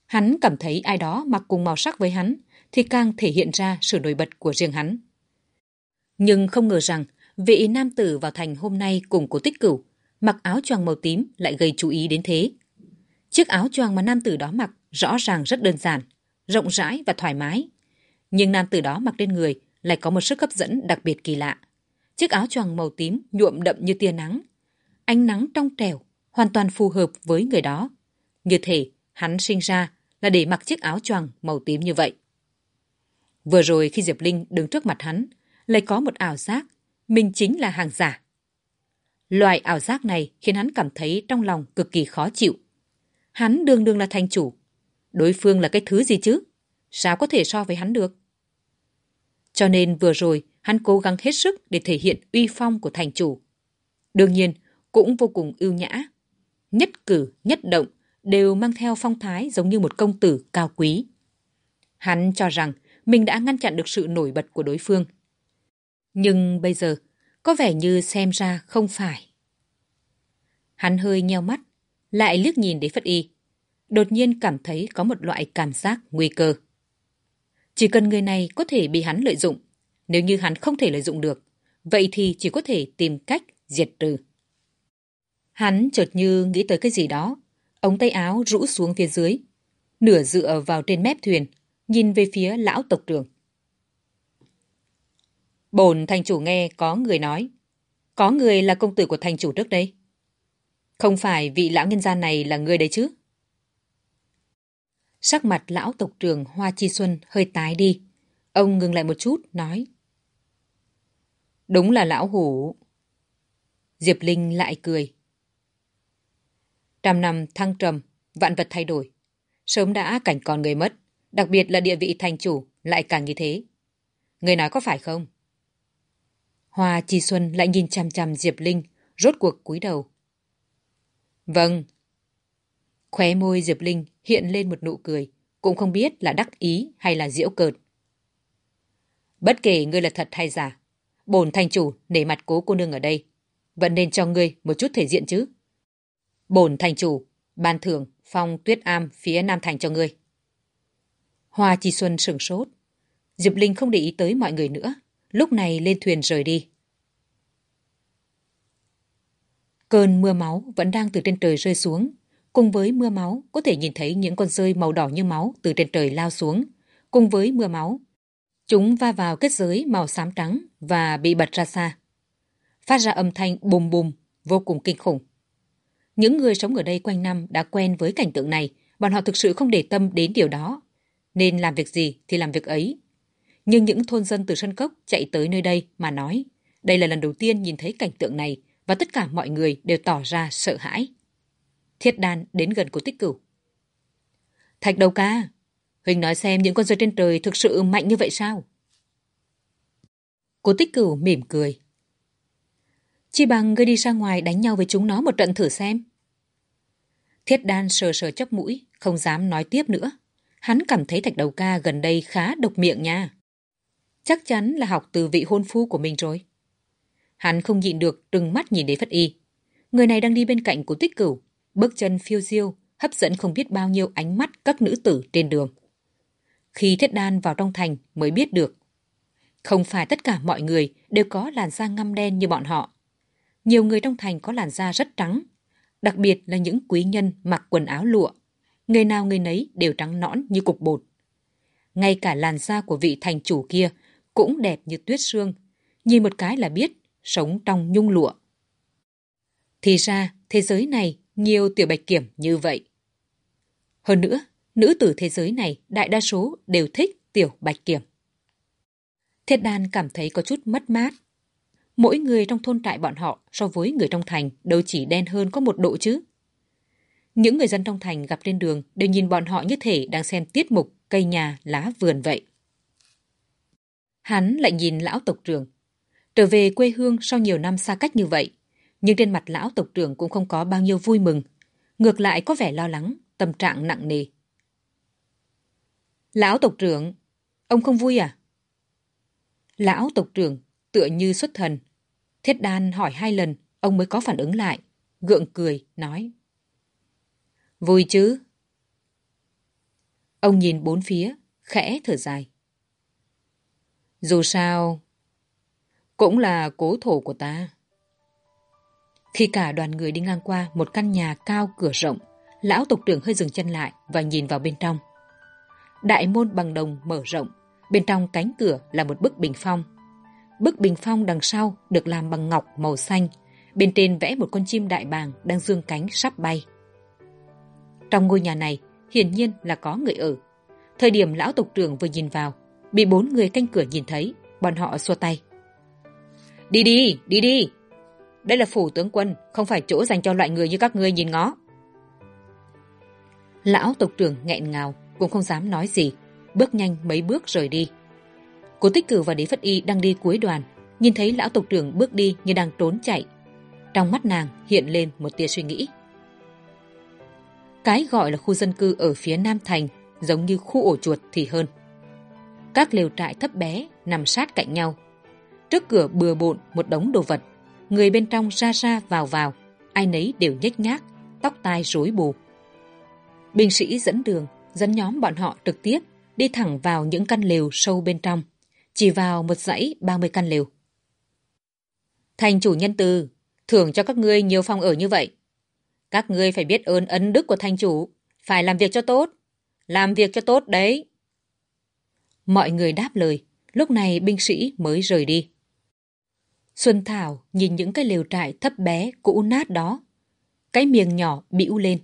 Hắn cảm thấy ai đó mặc cùng màu sắc với hắn thì càng thể hiện ra sự nổi bật của riêng hắn. Nhưng không ngờ rằng vị nam tử vào thành hôm nay cùng cố tích cửu mặc áo choàng màu tím lại gây chú ý đến thế. Chiếc áo choàng mà nam tử đó mặc rõ ràng rất đơn giản, rộng rãi và thoải mái. Nhưng nam tử đó mặc lên người lại có một sức hấp dẫn đặc biệt kỳ lạ. Chiếc áo choàng màu tím nhuộm đậm như tia nắng. Ánh nắng trong trẻo, hoàn toàn phù hợp với người đó. Như thể hắn sinh ra là để mặc chiếc áo choàng màu tím như vậy. Vừa rồi khi Diệp Linh đứng trước mặt hắn, lại có một ảo giác, mình chính là hàng giả. Loại ảo giác này khiến hắn cảm thấy trong lòng cực kỳ khó chịu. Hắn đương đương là thành chủ. Đối phương là cái thứ gì chứ? Sao có thể so với hắn được? Cho nên vừa rồi hắn cố gắng hết sức để thể hiện uy phong của thành chủ. Đương nhiên, cũng vô cùng ưu nhã. Nhất cử, nhất động đều mang theo phong thái giống như một công tử cao quý. Hắn cho rằng mình đã ngăn chặn được sự nổi bật của đối phương. Nhưng bây giờ, có vẻ như xem ra không phải. Hắn hơi nheo mắt, lại liếc nhìn để phất y. Đột nhiên cảm thấy có một loại cảm giác nguy cơ. Chỉ cần người này có thể bị hắn lợi dụng, nếu như hắn không thể lợi dụng được, vậy thì chỉ có thể tìm cách diệt trừ. Hắn chợt như nghĩ tới cái gì đó, ống tay áo rũ xuống phía dưới, nửa dựa vào trên mép thuyền, nhìn về phía lão tộc trưởng. Bồn thành chủ nghe có người nói, có người là công tử của thành chủ trước đây. Không phải vị lão nhân gia này là người đấy chứ? Sắc mặt lão tộc trưởng Hoa Chi Xuân hơi tái đi. Ông ngừng lại một chút, nói. Đúng là lão hủ. Diệp Linh lại cười. Trăm năm thăng trầm, vạn vật thay đổi. Sớm đã cảnh còn người mất, đặc biệt là địa vị thành chủ lại càng như thế. Người nói có phải không? Hoa Chi Xuân lại nhìn chằm chằm Diệp Linh, rốt cuộc cúi đầu. Vâng. Khóe môi Diệp Linh hiện lên một nụ cười, cũng không biết là đắc ý hay là diễu cợt. Bất kể ngươi là thật hay giả, bổn thành chủ nể mặt cố cô nương ở đây, vẫn nên cho ngươi một chút thể diện chứ. Bổn thành chủ, ban thưởng phong tuyết am phía Nam Thành cho ngươi. Hoa Chi Xuân sửng sốt. Diệp Linh không để ý tới mọi người nữa, lúc này lên thuyền rời đi. Cơn mưa máu vẫn đang từ trên trời rơi xuống. Cùng với mưa máu, có thể nhìn thấy những con rơi màu đỏ như máu từ trên trời lao xuống. Cùng với mưa máu, chúng va vào kết giới màu xám trắng và bị bật ra xa. Phát ra âm thanh bùm bùm, vô cùng kinh khủng. Những người sống ở đây quanh năm đã quen với cảnh tượng này, bọn họ thực sự không để tâm đến điều đó. Nên làm việc gì thì làm việc ấy. Nhưng những thôn dân từ sân cốc chạy tới nơi đây mà nói, đây là lần đầu tiên nhìn thấy cảnh tượng này và tất cả mọi người đều tỏ ra sợ hãi. Thiết đan đến gần của tích cửu. Thạch đầu ca, Huỳnh nói xem những con rơi trên trời thực sự mạnh như vậy sao? Cố tích cửu mỉm cười. Chi bằng ngươi đi ra ngoài đánh nhau với chúng nó một trận thử xem. Thiết đan sờ sờ chóc mũi, không dám nói tiếp nữa. Hắn cảm thấy thạch đầu ca gần đây khá độc miệng nha. Chắc chắn là học từ vị hôn phu của mình rồi. Hắn không nhịn được trừng mắt nhìn đế phất y. Người này đang đi bên cạnh của tích cửu, bước chân phiêu diêu, hấp dẫn không biết bao nhiêu ánh mắt các nữ tử trên đường. Khi thiết đan vào trong thành mới biết được. Không phải tất cả mọi người đều có làn da ngăm đen như bọn họ. Nhiều người trong thành có làn da rất trắng, đặc biệt là những quý nhân mặc quần áo lụa. Người nào người nấy đều trắng nõn như cục bột. Ngay cả làn da của vị thành chủ kia cũng đẹp như tuyết sương, nhìn một cái là biết, sống trong nhung lụa. Thì ra, thế giới này nhiều tiểu bạch kiểm như vậy. Hơn nữa, nữ tử thế giới này đại đa số đều thích tiểu bạch kiểm. Thiết đan cảm thấy có chút mất mát. Mỗi người trong thôn trại bọn họ so với người trong thành đâu chỉ đen hơn có một độ chứ. Những người dân trong thành gặp trên đường đều nhìn bọn họ như thể đang xem tiết mục cây nhà lá vườn vậy. Hắn lại nhìn lão tộc trưởng. Trở về quê hương sau nhiều năm xa cách như vậy, nhưng trên mặt lão tộc trưởng cũng không có bao nhiêu vui mừng. Ngược lại có vẻ lo lắng, tâm trạng nặng nề. Lão tộc trưởng, ông không vui à? Lão tộc trưởng tựa như xuất thần. Thiết đan hỏi hai lần, ông mới có phản ứng lại. Gượng cười, nói. Vui chứ? Ông nhìn bốn phía, khẽ thở dài. Dù sao, cũng là cố thổ của ta. Khi cả đoàn người đi ngang qua một căn nhà cao cửa rộng, lão tộc trưởng hơi dừng chân lại và nhìn vào bên trong. Đại môn bằng đồng mở rộng, bên trong cánh cửa là một bức bình phong. Bức bình phong đằng sau được làm bằng ngọc màu xanh, bên trên vẽ một con chim đại bàng đang dương cánh sắp bay. Trong ngôi nhà này, hiển nhiên là có người ở. Thời điểm lão tộc trưởng vừa nhìn vào, bị bốn người canh cửa nhìn thấy, bọn họ xua tay. Đi đi, đi đi! Đây là phủ tướng quân, không phải chỗ dành cho loại người như các ngươi nhìn ngó. Lão tộc trưởng nghẹn ngào, cũng không dám nói gì, bước nhanh mấy bước rời đi. Cố tích cử và đế phất y đang đi cuối đoàn, nhìn thấy lão tộc trưởng bước đi như đang trốn chạy. Trong mắt nàng hiện lên một tia suy nghĩ. Cái gọi là khu dân cư ở phía Nam Thành giống như khu ổ chuột thì hơn. Các lều trại thấp bé nằm sát cạnh nhau. Trước cửa bừa bộn một đống đồ vật. Người bên trong ra ra vào vào, ai nấy đều nhếch nhác, tóc tai rối bù. Binh sĩ dẫn đường, dẫn nhóm bọn họ trực tiếp đi thẳng vào những căn lều sâu bên trong, chỉ vào một dãy ba mươi căn lều. Thành chủ nhân từ, thưởng cho các ngươi nhiều phòng ở như vậy. Các ngươi phải biết ơn ân đức của thành chủ, phải làm việc cho tốt. Làm việc cho tốt đấy. Mọi người đáp lời, lúc này binh sĩ mới rời đi. Xuân Thảo nhìn những cái lều trại thấp bé, cũ nát đó. Cái miệng nhỏ bĩu lên.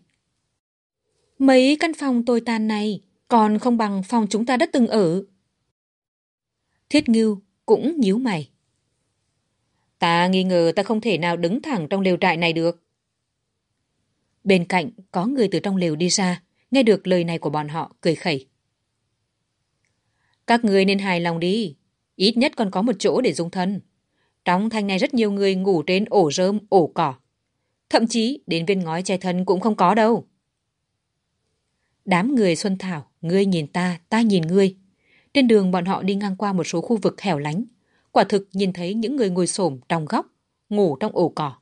Mấy căn phòng tồi tàn này còn không bằng phòng chúng ta đã từng ở. Thiết Ngưu cũng nhíu mày. Ta nghi ngờ ta không thể nào đứng thẳng trong lều trại này được. Bên cạnh có người từ trong lều đi ra, nghe được lời này của bọn họ, cười khẩy. Các người nên hài lòng đi, ít nhất còn có một chỗ để dung thân. Trong thành này rất nhiều người ngủ trên ổ rơm, ổ cỏ. Thậm chí đến viên ngói che thân cũng không có đâu. Đám người Xuân Thảo, ngươi nhìn ta, ta nhìn ngươi. Trên đường bọn họ đi ngang qua một số khu vực hẻo lánh. Quả thực nhìn thấy những người ngồi xổm trong góc, ngủ trong ổ cỏ.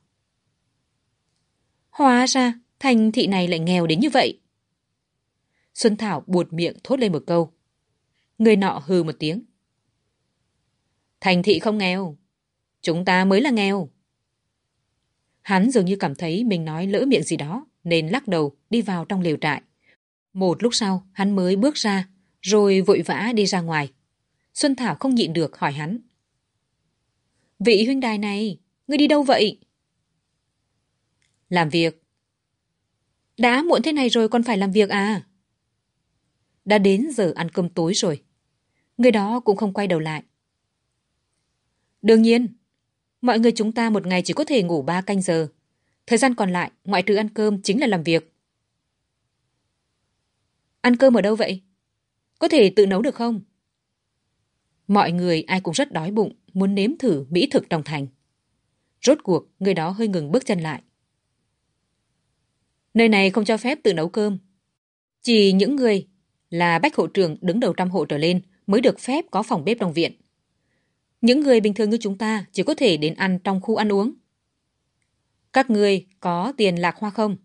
Hóa ra, thành thị này lại nghèo đến như vậy. Xuân Thảo buột miệng thốt lên một câu. Người nọ hừ một tiếng. Thành thị không nghèo. Chúng ta mới là nghèo. Hắn dường như cảm thấy mình nói lỡ miệng gì đó, nên lắc đầu đi vào trong lều trại. Một lúc sau, hắn mới bước ra, rồi vội vã đi ra ngoài. Xuân Thảo không nhịn được hỏi hắn. Vị huynh đài này, ngươi đi đâu vậy? Làm việc. Đã muộn thế này rồi còn phải làm việc à? Đã đến giờ ăn cơm tối rồi. Người đó cũng không quay đầu lại. Đương nhiên, mọi người chúng ta một ngày chỉ có thể ngủ 3 canh giờ. Thời gian còn lại, ngoại trừ ăn cơm chính là làm việc. Ăn cơm ở đâu vậy? Có thể tự nấu được không? Mọi người ai cũng rất đói bụng, muốn nếm thử mỹ thực trong thành. Rốt cuộc, người đó hơi ngừng bước chân lại. Nơi này không cho phép tự nấu cơm. Chỉ những người là bách hộ trưởng đứng đầu trăm hộ trở lên mới được phép có phòng bếp trong viện. Những người bình thường như chúng ta chỉ có thể đến ăn trong khu ăn uống. Các người có tiền lạc hoa không?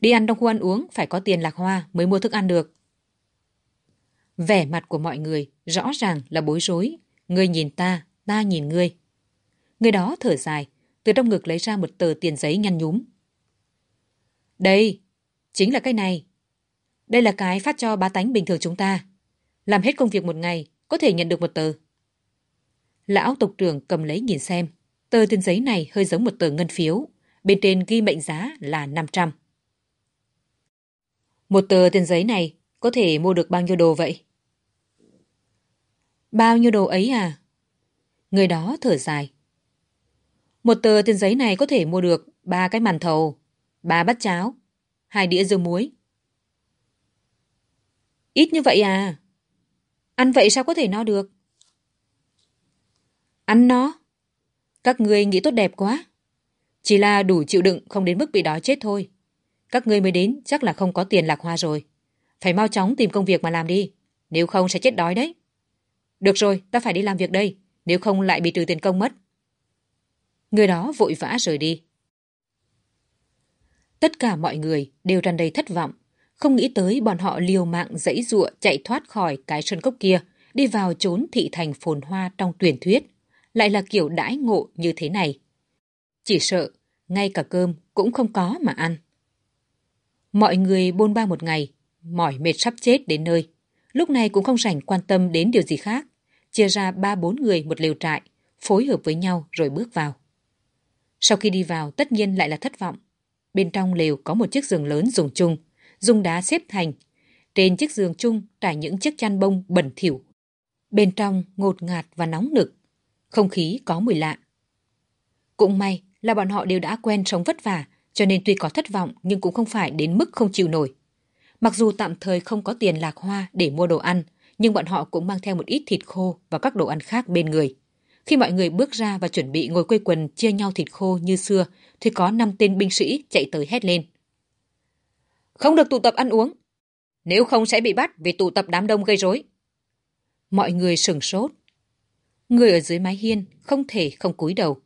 Đi ăn trong khu ăn uống phải có tiền lạc hoa mới mua thức ăn được. Vẻ mặt của mọi người rõ ràng là bối rối. Người nhìn ta, ta nhìn ngươi. Người đó thở dài, từ trong ngực lấy ra một tờ tiền giấy nhăn nhúm. Đây, chính là cái này. Đây là cái phát cho bá tánh bình thường chúng ta. Làm hết công việc một ngày, có thể nhận được một tờ. Lão tộc trưởng cầm lấy nhìn xem. Tờ tiền giấy này hơi giống một tờ ngân phiếu. Bên trên ghi mệnh giá là 500. Một tờ tiền giấy này có thể mua được bao nhiêu đồ vậy? Bao nhiêu đồ ấy à? Người đó thở dài. Một tờ tiền giấy này có thể mua được ba cái màn thầu, ba bát cháo, hai đĩa dưa muối. Ít như vậy à? Ăn vậy sao có thể no được? Ăn nó, Các ngươi nghĩ tốt đẹp quá. Chỉ là đủ chịu đựng không đến mức bị đói chết thôi. Các ngươi mới đến chắc là không có tiền lạc hoa rồi. Phải mau chóng tìm công việc mà làm đi. Nếu không sẽ chết đói đấy. Được rồi, ta phải đi làm việc đây. Nếu không lại bị trừ tiền công mất. Người đó vội vã rời đi. Tất cả mọi người đều tràn đầy thất vọng. Không nghĩ tới bọn họ liều mạng dãy dụa chạy thoát khỏi cái sân cốc kia, đi vào trốn thị thành phồn hoa trong tuyển thuyết. Lại là kiểu đãi ngộ như thế này. Chỉ sợ, ngay cả cơm cũng không có mà ăn. Mọi người bôn ba một ngày, mỏi mệt sắp chết đến nơi. Lúc này cũng không rảnh quan tâm đến điều gì khác. Chia ra ba bốn người một lều trại, phối hợp với nhau rồi bước vào. Sau khi đi vào, tất nhiên lại là thất vọng. Bên trong lều có một chiếc giường lớn dùng chung, dùng đá xếp thành. Trên chiếc giường chung trải những chiếc chăn bông bẩn thỉu. Bên trong ngột ngạt và nóng nực, không khí có mùi lạ. Cũng may là bọn họ đều đã quen sống vất vả, cho nên tuy có thất vọng nhưng cũng không phải đến mức không chịu nổi. Mặc dù tạm thời không có tiền lạc hoa để mua đồ ăn, nhưng bọn họ cũng mang theo một ít thịt khô và các đồ ăn khác bên người. Khi mọi người bước ra và chuẩn bị ngồi quây quần chia nhau thịt khô như xưa, thì có năm tên binh sĩ chạy tới hét lên. Không được tụ tập ăn uống. Nếu không sẽ bị bắt vì tụ tập đám đông gây rối. Mọi người sừng sốt. Người ở dưới mái hiên không thể không cúi đầu.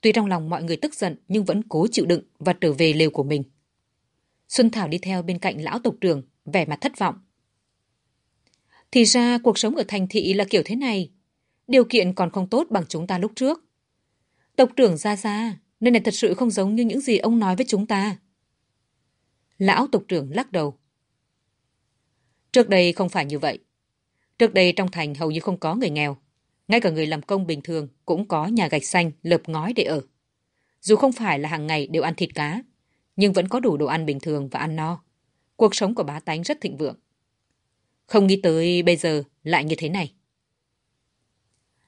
Tuy trong lòng mọi người tức giận nhưng vẫn cố chịu đựng và trở về lều của mình. Xuân Thảo đi theo bên cạnh lão tộc trưởng, vẻ mặt thất vọng. Thì ra cuộc sống ở thành thị là kiểu thế này. Điều kiện còn không tốt bằng chúng ta lúc trước. Tộc trưởng ra ra, nơi này thật sự không giống như những gì ông nói với chúng ta. Lão tộc trưởng lắc đầu. Trước đây không phải như vậy. Trước đây trong thành hầu như không có người nghèo. Ngay cả người làm công bình thường cũng có nhà gạch xanh, lợp ngói để ở. Dù không phải là hàng ngày đều ăn thịt cá, nhưng vẫn có đủ đồ ăn bình thường và ăn no. Cuộc sống của bá tánh rất thịnh vượng. Không nghĩ tới bây giờ lại như thế này.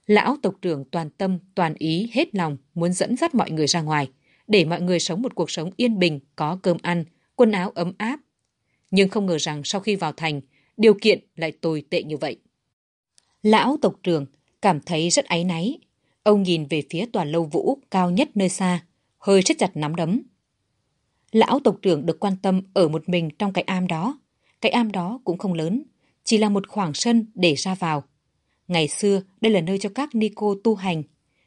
Lão tộc trưởng toàn tâm, toàn ý, hết lòng muốn dẫn dắt mọi người ra ngoài, để mọi người sống một cuộc sống yên bình, có cơm ăn, quần áo ấm áp. Nhưng không ngờ rằng sau khi vào thành, điều kiện lại tồi tệ như vậy. Lão tộc trưởng cảm thấy rất áy náy. Ông nhìn về phía tòa lâu vũ cao nhất nơi xa, hơi siết chặt nắm đấm. Lão tộc trưởng được quan tâm ở một mình trong cái am đó. Cái am đó cũng không lớn, chỉ là một khoảng sân để ra vào. Ngày xưa, đây là nơi cho các ni cô tu hành,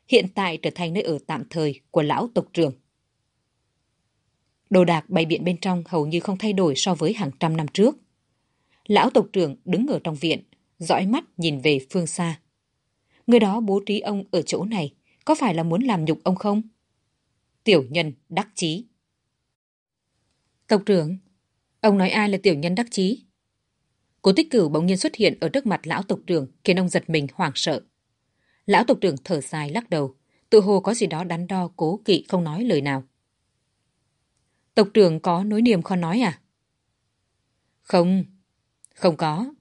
hiện tại trở thành nơi ở tạm thời của lão tộc trưởng. Đồ đạc bày biện bên trong hầu như không thay đổi so với hàng trăm năm trước. Lão tộc trưởng đứng ở trong viện, dõi mắt nhìn về phương xa. Người đó bố trí ông ở chỗ này, có phải là muốn làm nhục ông không? Tiểu nhân đắc chí. Tộc trưởng, ông nói ai là tiểu nhân đắc chí? Cố tích cửu bỗng nhiên xuất hiện ở trước mặt lão tộc trưởng khiến ông giật mình hoảng sợ. Lão tộc trưởng thở dài lắc đầu, tự hồ có gì đó đắn đo cố kỵ không nói lời nào. Tộc trưởng có nối niềm khó nói à? Không, không có.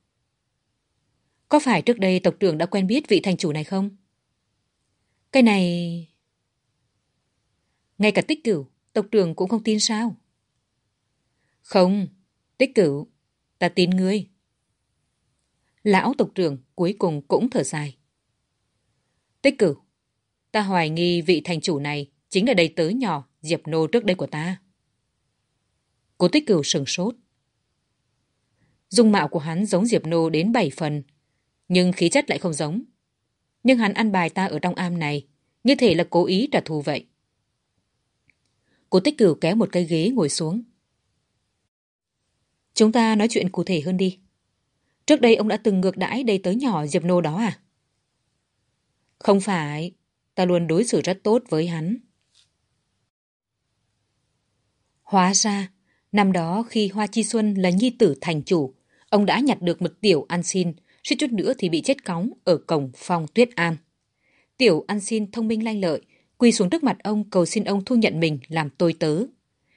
Có phải trước đây tộc trưởng đã quen biết vị thành chủ này không? Cái này... Ngay cả tích cửu, tộc trưởng cũng không tin sao? Không, tích cửu, ta tin ngươi. Lão tộc trưởng cuối cùng cũng thở dài. Tích cửu, ta hoài nghi vị thành chủ này chính là đầy tớ nhỏ Diệp Nô trước đây của ta. Cố tích cửu sừng sốt. Dung mạo của hắn giống Diệp Nô đến bảy phần, nhưng khí chất lại không giống. Nhưng hắn ăn bài ta ở trong am này, như thể là cố ý trả thù vậy. Cố tích cửu kéo một cây ghế ngồi xuống. Chúng ta nói chuyện cụ thể hơn đi. Trước đây ông đã từng ngược đãi đầy tới nhỏ Diệp Nô đó à? Không phải, ta luôn đối xử rất tốt với hắn. Hóa ra, năm đó khi Hoa Chi Xuân là nhi tử thành chủ, ông đã nhặt được một tiểu ăn xin, suýt chút nữa thì bị chết cóng ở cổng phong tuyết an. Tiểu ăn xin thông minh lanh lợi, quỳ xuống trước mặt ông cầu xin ông thu nhận mình làm tôi tớ.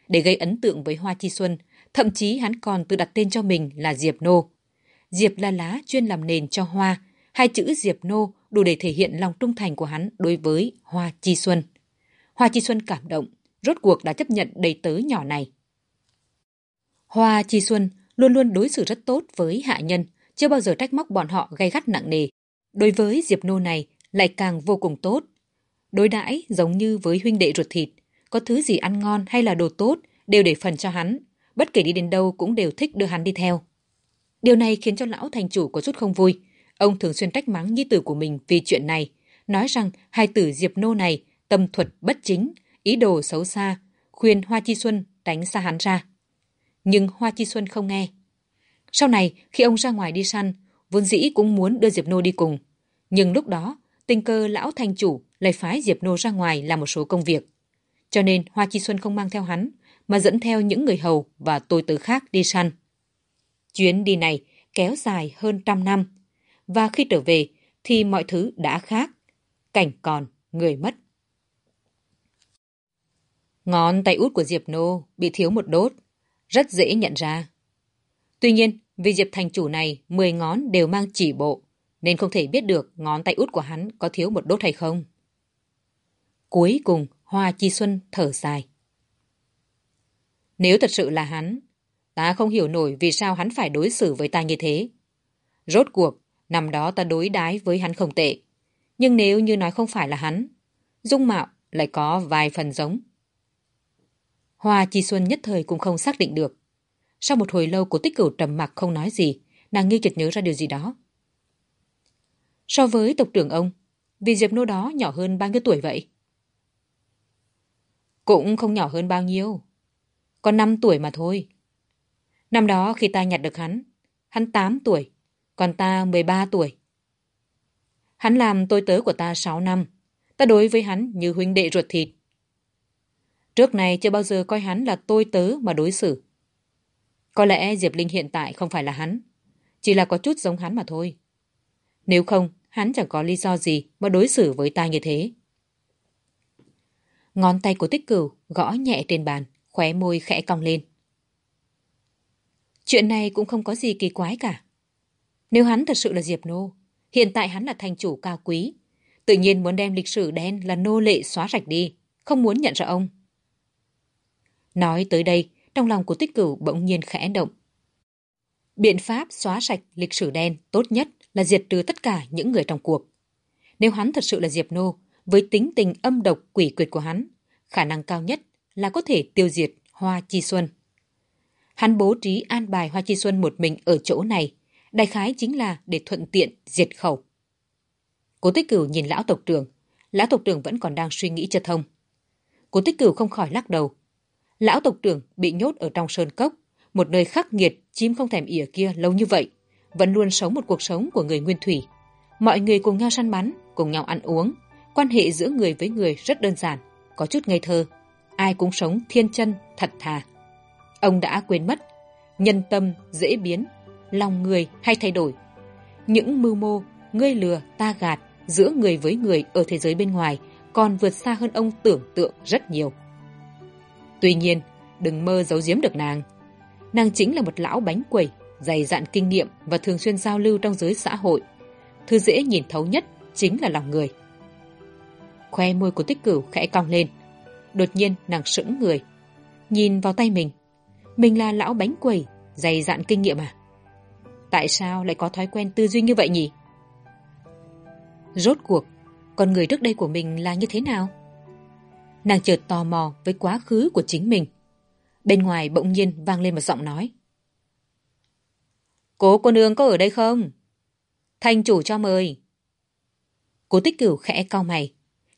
Để gây ấn tượng với Hoa Chi Xuân, thậm chí hắn còn tự đặt tên cho mình là Diệp Nô. Diệp là lá chuyên làm nền cho hoa, hai chữ Diệp Nô đủ để thể hiện lòng trung thành của hắn đối với Hoa Chi Xuân. Hoa Chi Xuân cảm động, rốt cuộc đã chấp nhận đầy tớ nhỏ này. Hoa Chi Xuân luôn luôn đối xử rất tốt với hạ nhân, chưa bao giờ trách móc bọn họ gay gắt nặng nề. Đối với Diệp Nô này lại càng vô cùng tốt. Đối đãi giống như với huynh đệ ruột thịt, có thứ gì ăn ngon hay là đồ tốt đều để phần cho hắn, bất kể đi đến đâu cũng đều thích đưa hắn đi theo. Điều này khiến cho lão thành chủ có chút không vui. Ông thường xuyên trách mắng nhi tử của mình vì chuyện này, nói rằng hai tử Diệp Nô này tâm thuật bất chính, ý đồ xấu xa, khuyên Hoa Chi Xuân tránh xa hắn ra. Nhưng Hoa Chi Xuân không nghe. Sau này, khi ông ra ngoài đi săn, vốn dĩ cũng muốn đưa Diệp Nô đi cùng. Nhưng lúc đó, tình cơ lão thành chủ lại phái Diệp Nô ra ngoài làm một số công việc. Cho nên Hoa Chi Xuân không mang theo hắn, mà dẫn theo những người hầu và tôi tớ khác đi săn. Chuyến đi này kéo dài hơn trăm năm, và khi trở về thì mọi thứ đã khác. Cảnh còn, người mất. Ngón tay út của Diệp Nô bị thiếu một đốt, rất dễ nhận ra. Tuy nhiên, vì Diệp thành chủ này 10 ngón đều mang chỉ bộ, nên không thể biết được ngón tay út của hắn có thiếu một đốt hay không. Cuối cùng, Hoa Chi Xuân thở dài. Nếu thật sự là hắn, ta không hiểu nổi vì sao hắn phải đối xử với ta như thế. Rốt cuộc, năm đó ta đối đái với hắn không tệ. Nhưng nếu như nói không phải là hắn, dung mạo lại có vài phần giống. Hoa Chi Xuân nhất thời cũng không xác định được. Sau một hồi lâu của tích cửu trầm mặc không nói gì, nàng nghi chợt nhớ ra điều gì đó. So với tộc trưởng ông, vì Diệp Nô đó nhỏ hơn bao nhiêu tuổi vậy? Cũng không nhỏ hơn bao nhiêu. Còn 5 tuổi mà thôi. Năm đó khi ta nhặt được hắn, hắn 8 tuổi, còn ta 13 tuổi. Hắn làm tôi tớ của ta 6 năm. Ta đối với hắn như huynh đệ ruột thịt. Trước này chưa bao giờ coi hắn là tôi tớ mà đối xử. Có lẽ Diệp Linh hiện tại không phải là hắn, chỉ là có chút giống hắn mà thôi. Nếu không, hắn chẳng có lý do gì mà đối xử với ta như thế. Ngón tay của tích cửu gõ nhẹ trên bàn, khóe môi khẽ cong lên. Chuyện này cũng không có gì kỳ quái cả. Nếu hắn thật sự là Diệp Nô, hiện tại hắn là thành chủ cao quý, tự nhiên muốn đem lịch sử đen là nô lệ xóa sạch đi, không muốn nhận ra ông. Nói tới đây, trong lòng của tích cửu bỗng nhiên khẽ động. Biện pháp xóa sạch lịch sử đen tốt nhất là diệt trừ tất cả những người trong cuộc. Nếu hắn thật sự là Diệp Nô, với tính tình âm độc quỷ quyệt của hắn, khả năng cao nhất là có thể tiêu diệt Hoa Chi Xuân. Hắn bố trí an bài Hoa Chi Xuân một mình ở chỗ này, đại khái chính là để thuận tiện diệt khẩu. Cố tích cửu nhìn lão tộc trưởng, lão tộc trưởng vẫn còn đang suy nghĩ cho thông. Cố tích cửu không khỏi lắc đầu. Lão tộc trưởng bị nhốt ở trong sơn cốc, một nơi khắc nghiệt, chim không thèm ỉa kia lâu như vậy, vẫn luôn sống một cuộc sống của người nguyên thủy. Mọi người cùng nhau săn bắn, cùng nhau ăn uống, quan hệ giữa người với người rất đơn giản, có chút ngây thơ. Ai cũng sống thiên chân, thật thà. Ông đã quên mất, nhân tâm dễ biến, lòng người hay thay đổi. Những mưu mô, ngươi lừa, ta gạt giữa người với người ở thế giới bên ngoài còn vượt xa hơn ông tưởng tượng rất nhiều. Tuy nhiên, đừng mơ giấu giếm được nàng. Nàng chính là một lão bánh quẩy, dày dạn kinh nghiệm và thường xuyên giao lưu trong giới xã hội. Thứ dễ nhìn thấu nhất chính là lòng người. Khoe môi của tích cửu khẽ cong lên. Đột nhiên nàng sững người. Nhìn vào tay mình. Mình là lão bánh quẩy, dày dạn kinh nghiệm à? Tại sao lại có thói quen tư duy như vậy nhỉ? Rốt cuộc, con người trước đây của mình là như thế nào? Nàng chợt tò mò với quá khứ của chính mình. Bên ngoài bỗng nhiên vang lên một giọng nói. Cố cô nương có ở đây không? Thanh chủ cho mời. Cố tích cửu khẽ cau mày.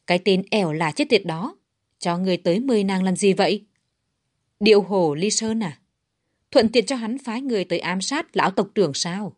Cái tên ẻo là chết tiệt đó. Cho người tới mời nàng làm gì vậy? Điệu hổ ly sơn à? Thuận tiện cho hắn phái người tới ám sát lão tộc trưởng sao?